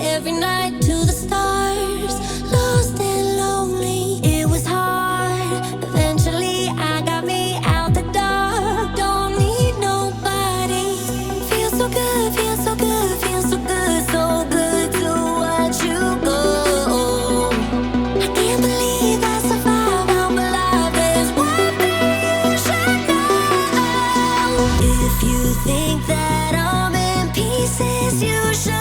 every night to the stars. Lost and lonely, it was hard. Eventually, I got me out the dark. Don't need nobody. Feels so good, feels so good, feels so good, so good to watch you go. I can't believe I survived. One thing you should know. If you think that I'm in pieces, you should.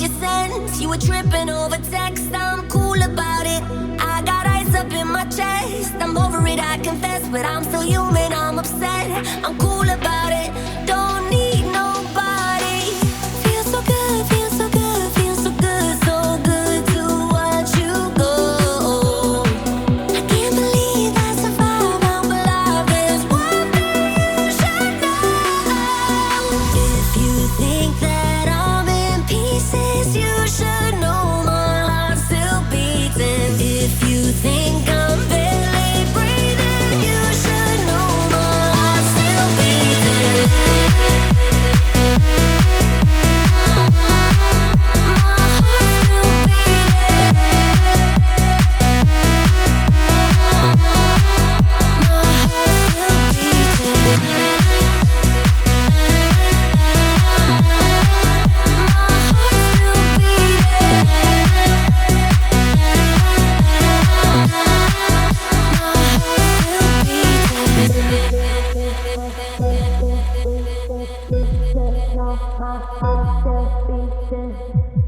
you sent. You were tripping over text. I'm cool about it. I got ice up in my chest. I'm over it, I confess, but I'm still you. My heart's still beating.